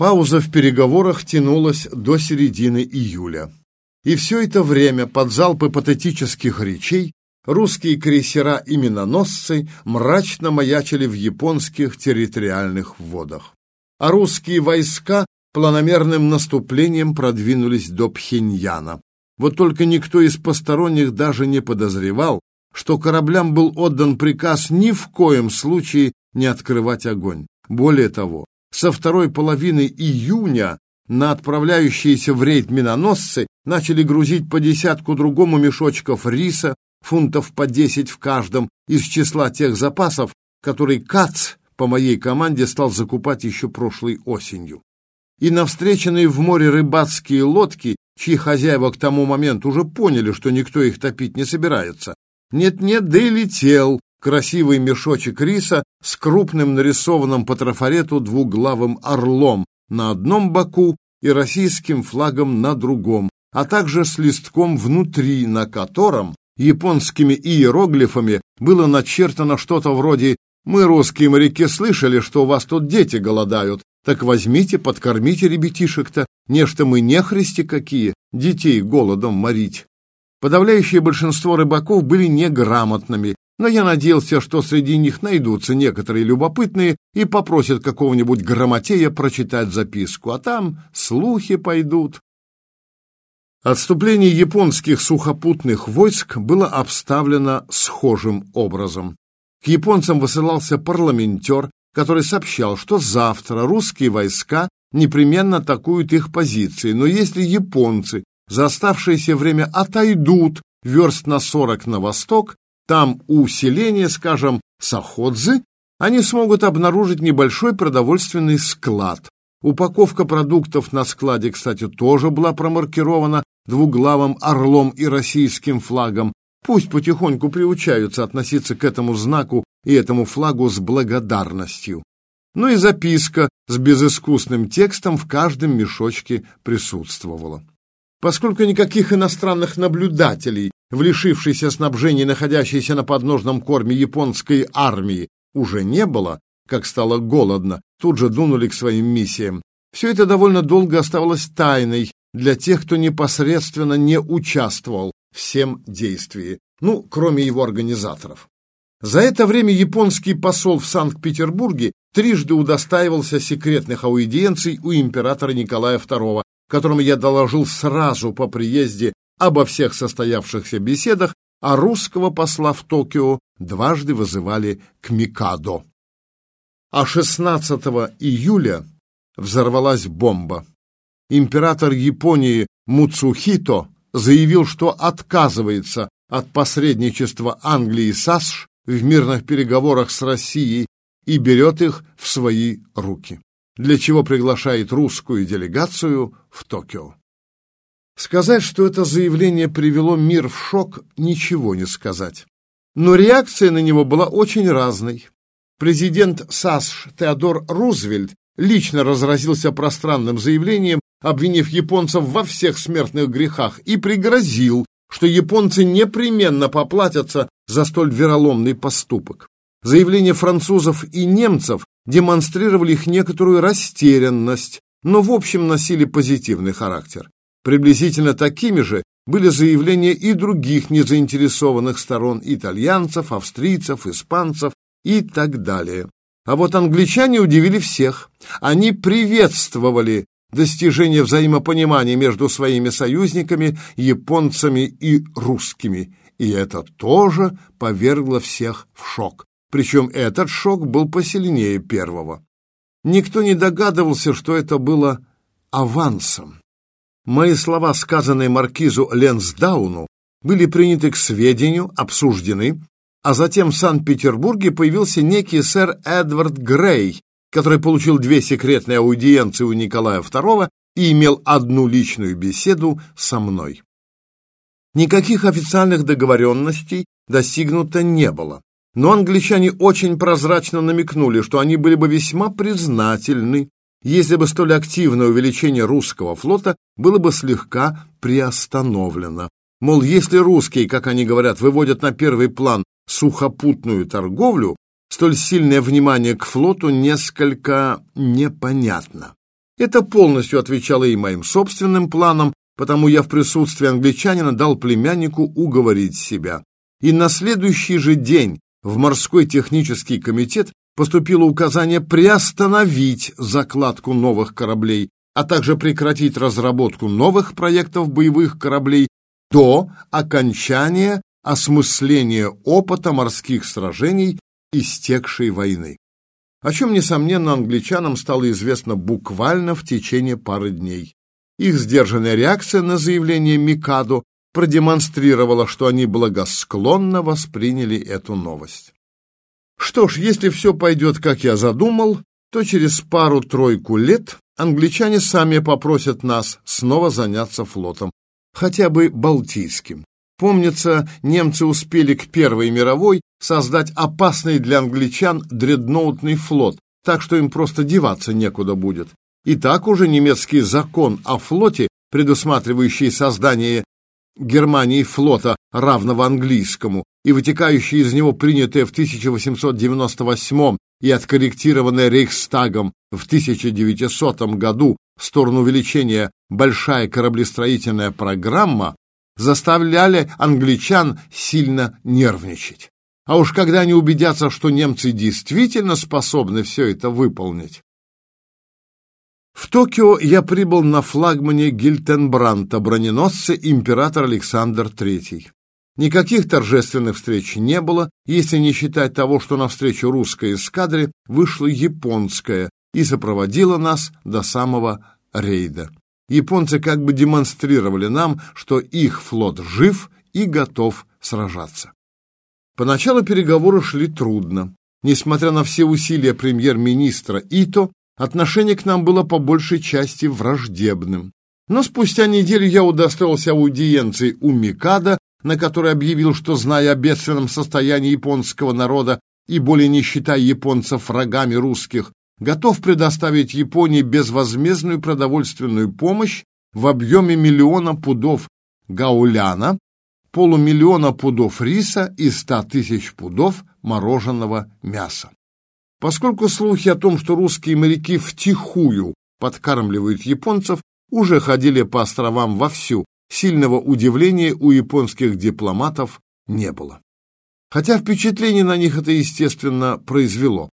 Пауза в переговорах тянулась до середины июля. И все это время под залпы патетических речей русские крейсера и миноносцы мрачно маячили в японских территориальных водах. А русские войска планомерным наступлением продвинулись до Пхеньяна. Вот только никто из посторонних даже не подозревал, что кораблям был отдан приказ ни в коем случае не открывать огонь. Более того, со второй половины июня на отправляющиеся в рейд миноносцы начали грузить по десятку другому мешочков риса, фунтов по десять в каждом, из числа тех запасов, которые Кац по моей команде стал закупать еще прошлой осенью. И на встреченные в море рыбацкие лодки, чьи хозяева к тому моменту уже поняли, что никто их топить не собирается, нет-нет, да и летел красивый мешочек риса с крупным нарисованным по трафарету двуглавым орлом на одном боку и российским флагом на другом, а также с листком внутри, на котором японскими иероглифами было начертано что-то вроде «Мы, русские моряки, слышали, что у вас тут дети голодают, так возьмите, подкормите ребятишек-то, нечто мы не христи какие, детей голодом морить». Подавляющее большинство рыбаков были неграмотными, но я надеялся, что среди них найдутся некоторые любопытные и попросят какого-нибудь грамотея прочитать записку, а там слухи пойдут. Отступление японских сухопутных войск было обставлено схожим образом. К японцам высылался парламентер, который сообщал, что завтра русские войска непременно атакуют их позиции, но если японцы за оставшееся время отойдут верст на сорок на восток, там у селения, скажем, Саходзы, они смогут обнаружить небольшой продовольственный склад. Упаковка продуктов на складе, кстати, тоже была промаркирована двуглавым орлом и российским флагом. Пусть потихоньку приучаются относиться к этому знаку и этому флагу с благодарностью. Ну и записка с безыскусным текстом в каждом мешочке присутствовала. Поскольку никаких иностранных наблюдателей в лишившейся снабжения находящейся на подножном корме японской армии уже не было, как стало голодно, тут же дунули к своим миссиям. Все это довольно долго оставалось тайной для тех, кто непосредственно не участвовал в всем действии, ну, кроме его организаторов. За это время японский посол в Санкт-Петербурге трижды удостаивался секретных аудиенций у императора Николая II, которому я доложил сразу по приезде обо всех состоявшихся беседах, а русского посла в Токио дважды вызывали к Микадо. А 16 июля взорвалась бомба. Император Японии Муцухито заявил, что отказывается от посредничества Англии и САСШ в мирных переговорах с Россией и берет их в свои руки, для чего приглашает русскую делегацию в Токио. Сказать, что это заявление привело мир в шок, ничего не сказать. Но реакция на него была очень разной. Президент САСШ Теодор Рузвельт лично разразился пространным заявлением, обвинив японцев во всех смертных грехах и пригрозил, что японцы непременно поплатятся за столь вероломный поступок. Заявления французов и немцев демонстрировали их некоторую растерянность, но в общем носили позитивный характер. Приблизительно такими же были заявления и других незаинтересованных сторон итальянцев, австрийцев, испанцев и так далее. А вот англичане удивили всех. Они приветствовали достижение взаимопонимания между своими союзниками, японцами и русскими. И это тоже повергло всех в шок. Причем этот шок был посильнее первого. Никто не догадывался, что это было авансом. Мои слова, сказанные маркизу Ленсдауну, были приняты к сведению, обсуждены, а затем в Санкт-Петербурге появился некий сэр Эдвард Грей, который получил две секретные аудиенции у Николая II и имел одну личную беседу со мной. Никаких официальных договоренностей достигнуто не было, но англичане очень прозрачно намекнули, что они были бы весьма признательны, если бы столь активное увеличение русского флота было бы слегка приостановлено. Мол, если русские, как они говорят, выводят на первый план сухопутную торговлю, столь сильное внимание к флоту несколько непонятно. Это полностью отвечало и моим собственным планам, потому я в присутствии англичанина дал племяннику уговорить себя. И на следующий же день в морской технический комитет поступило указание приостановить закладку новых кораблей, а также прекратить разработку новых проектов боевых кораблей до окончания осмысления опыта морских сражений истекшей войны о чем, несомненно, англичанам стало известно буквально в течение пары дней. Их сдержанная реакция на заявление Микадо продемонстрировала, что они благосклонно восприняли эту новость. Что ж, если все пойдет, как я задумал, то через пару-тройку лет англичане сами попросят нас снова заняться флотом, хотя бы Балтийским. Помнится, немцы успели к Первой мировой создать опасный для англичан дредноутный флот, так что им просто деваться некуда будет. И так уже немецкий закон о флоте, предусматривающий создание Германии флота, равного английскому, и вытекающее из него принятое в 1898 и откорректированное Рейхстагом в 1900 году в сторону увеличения большая кораблестроительная программа, заставляли англичан сильно нервничать. А уж когда они убедятся, что немцы действительно способны все это выполнить. В Токио я прибыл на флагмане Гильтенбранта, броненосце император Александр III. Никаких торжественных встреч не было, если не считать того, что навстречу русской эскадре вышла японская и сопроводила нас до самого рейда японцы как бы демонстрировали нам, что их флот жив и готов сражаться. Поначалу переговоры шли трудно. Несмотря на все усилия премьер-министра Ито, отношение к нам было по большей части враждебным. Но спустя неделю я удостоился аудиенции у Микада, на которой объявил, что, зная о бедственном состоянии японского народа и более не считая японцев врагами русских, готов предоставить Японии безвозмездную продовольственную помощь в объеме миллиона пудов гауляна, полумиллиона пудов риса и ста тысяч пудов мороженого мяса. Поскольку слухи о том, что русские моряки втихую подкармливают японцев, уже ходили по островам вовсю, сильного удивления у японских дипломатов не было. Хотя впечатление на них это, естественно, произвело.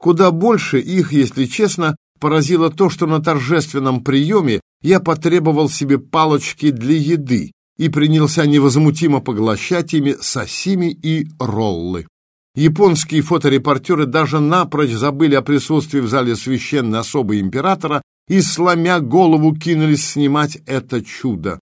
Куда больше их, если честно, поразило то, что на торжественном приеме я потребовал себе палочки для еды и принялся невозмутимо поглощать ими сосими и роллы. Японские фоторепортеры даже напрочь забыли о присутствии в зале священной особы императора и, сломя голову, кинулись снимать это чудо.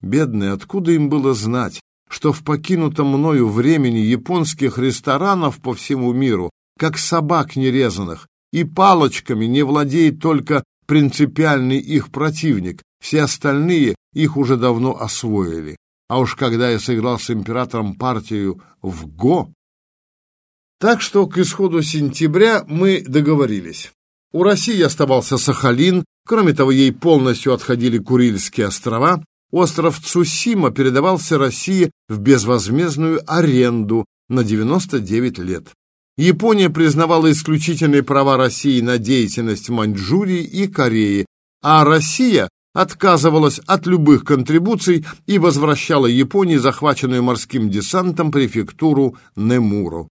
Бедные, откуда им было знать, что в покинутом мною времени японских ресторанов по всему миру как собак нерезанных, и палочками не владеет только принципиальный их противник, все остальные их уже давно освоили. А уж когда я сыграл с императором партию в ГО... Так что к исходу сентября мы договорились. У России оставался Сахалин, кроме того, ей полностью отходили Курильские острова, остров Цусима передавался России в безвозмездную аренду на 99 лет. Япония признавала исключительные права России на деятельность в Маньчжурии и Корее, а Россия отказывалась от любых контрибуций и возвращала Японии захваченную морским десантом префектуру Немуру.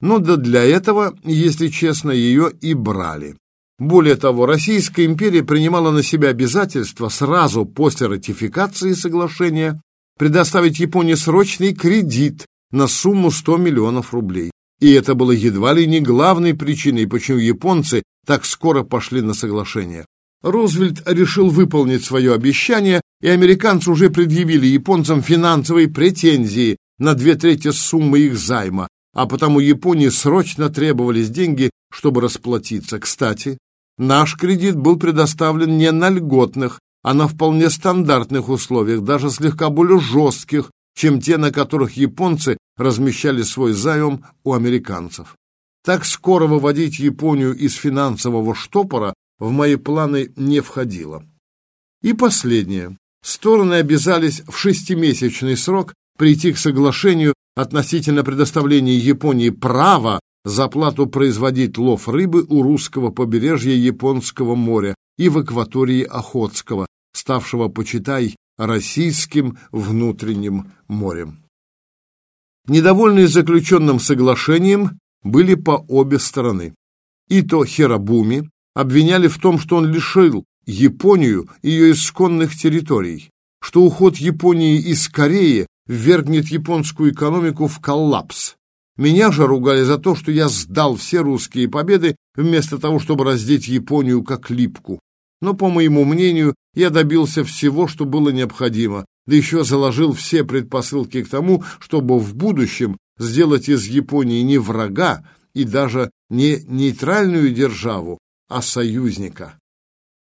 Но да для этого, если честно, ее и брали. Более того, Российская империя принимала на себя обязательство сразу после ратификации соглашения предоставить Японии срочный кредит на сумму 100 миллионов рублей. И это было едва ли не главной причиной, почему японцы так скоро пошли на соглашение. Рузвельт решил выполнить свое обещание, и американцы уже предъявили японцам финансовые претензии на две трети суммы их займа, а потому Японии срочно требовались деньги, чтобы расплатиться. Кстати, наш кредит был предоставлен не на льготных, а на вполне стандартных условиях, даже слегка более жестких, чем те, на которых японцы размещали свой заем у американцев. Так скоро выводить Японию из финансового штопора в мои планы не входило. И последнее. Стороны обязались в шестимесячный срок прийти к соглашению относительно предоставления Японии права за плату производить лов рыбы у русского побережья Японского моря и в акватории Охотского, ставшего, почитай, российским внутренним морем. Недовольные заключенным соглашением были по обе стороны. Ито Хирабуми обвиняли в том, что он лишил Японию ее исконных территорий, что уход Японии из Кореи ввергнет японскую экономику в коллапс. Меня же ругали за то, что я сдал все русские победы вместо того, чтобы раздеть Японию как липку. Но, по моему мнению, я добился всего, что было необходимо, да еще заложил все предпосылки к тому, чтобы в будущем сделать из Японии не врага и даже не нейтральную державу, а союзника.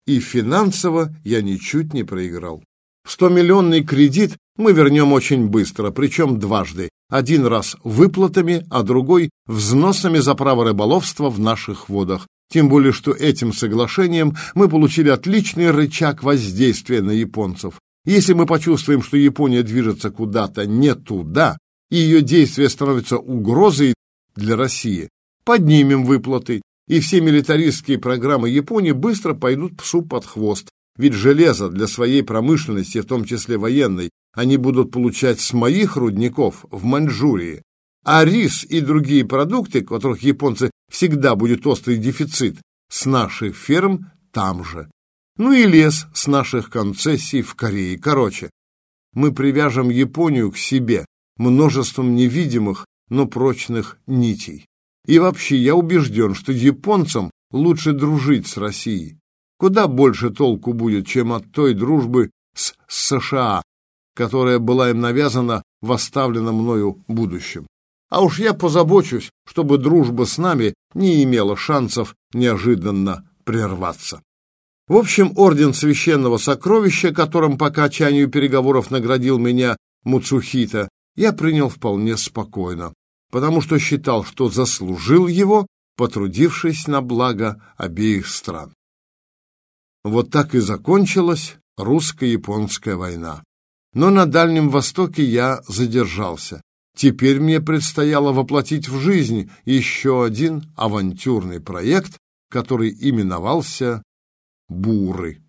И финансово я ничуть не проиграл. Сто-миллионный кредит мы вернем очень быстро, причем дважды. Один раз выплатами, а другой взносами за право рыболовства в наших водах. Тем более, что этим соглашением мы получили отличный рычаг воздействия на японцев. Если мы почувствуем, что Япония движется куда-то не туда, и ее действия становятся угрозой для России, поднимем выплаты, и все милитаристские программы Японии быстро пойдут псу под хвост, ведь железо для своей промышленности, в том числе военной, они будут получать с моих рудников в Маньчжурии. А рис и другие продукты, которых японцы всегда будет острый дефицит, с наших ферм там же. Ну и лес с наших концессий в Корее. Короче, мы привяжем Японию к себе множеством невидимых, но прочных нитей. И вообще я убежден, что японцам лучше дружить с Россией куда больше толку будет, чем от той дружбы с США, которая была им навязана в оставленном мною будущем. А уж я позабочусь, чтобы дружба с нами не имела шансов неожиданно прерваться. В общем, орден священного сокровища, которым по окончанию переговоров наградил меня Муцухита, я принял вполне спокойно, потому что считал, что заслужил его, потрудившись на благо обеих стран. Вот так и закончилась русско-японская война. Но на Дальнем Востоке я задержался. Теперь мне предстояло воплотить в жизнь еще один авантюрный проект, который именовался «Буры».